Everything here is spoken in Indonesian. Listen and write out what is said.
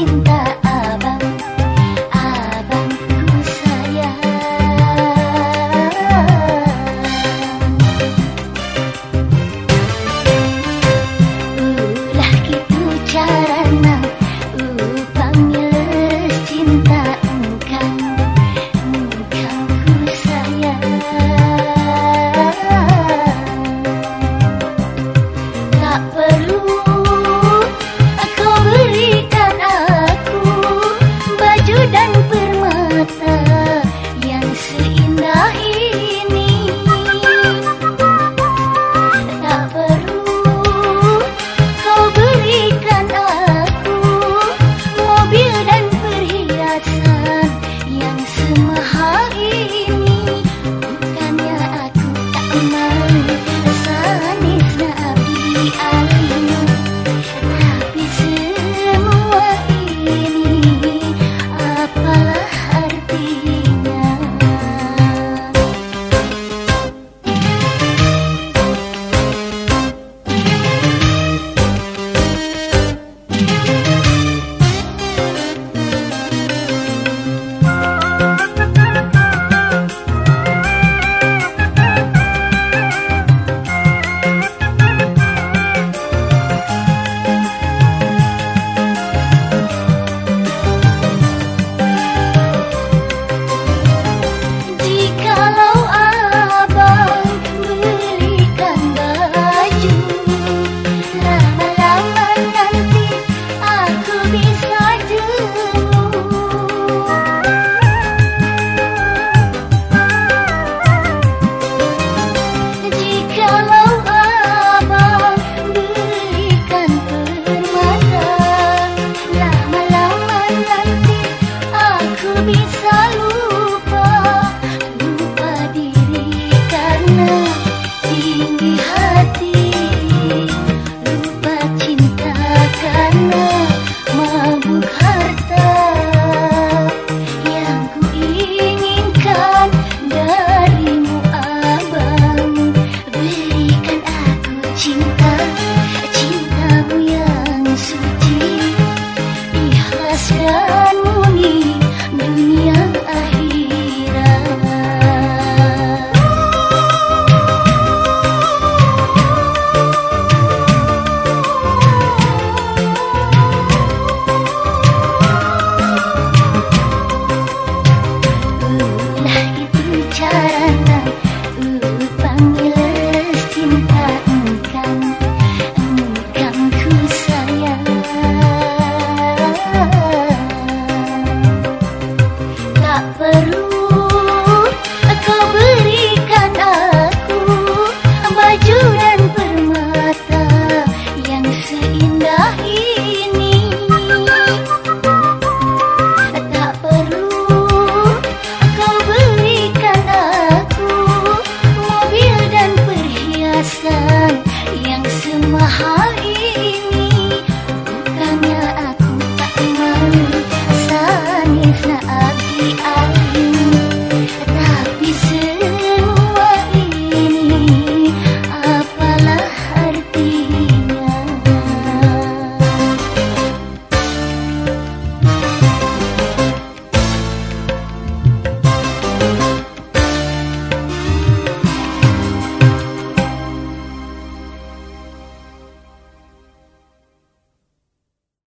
cinta.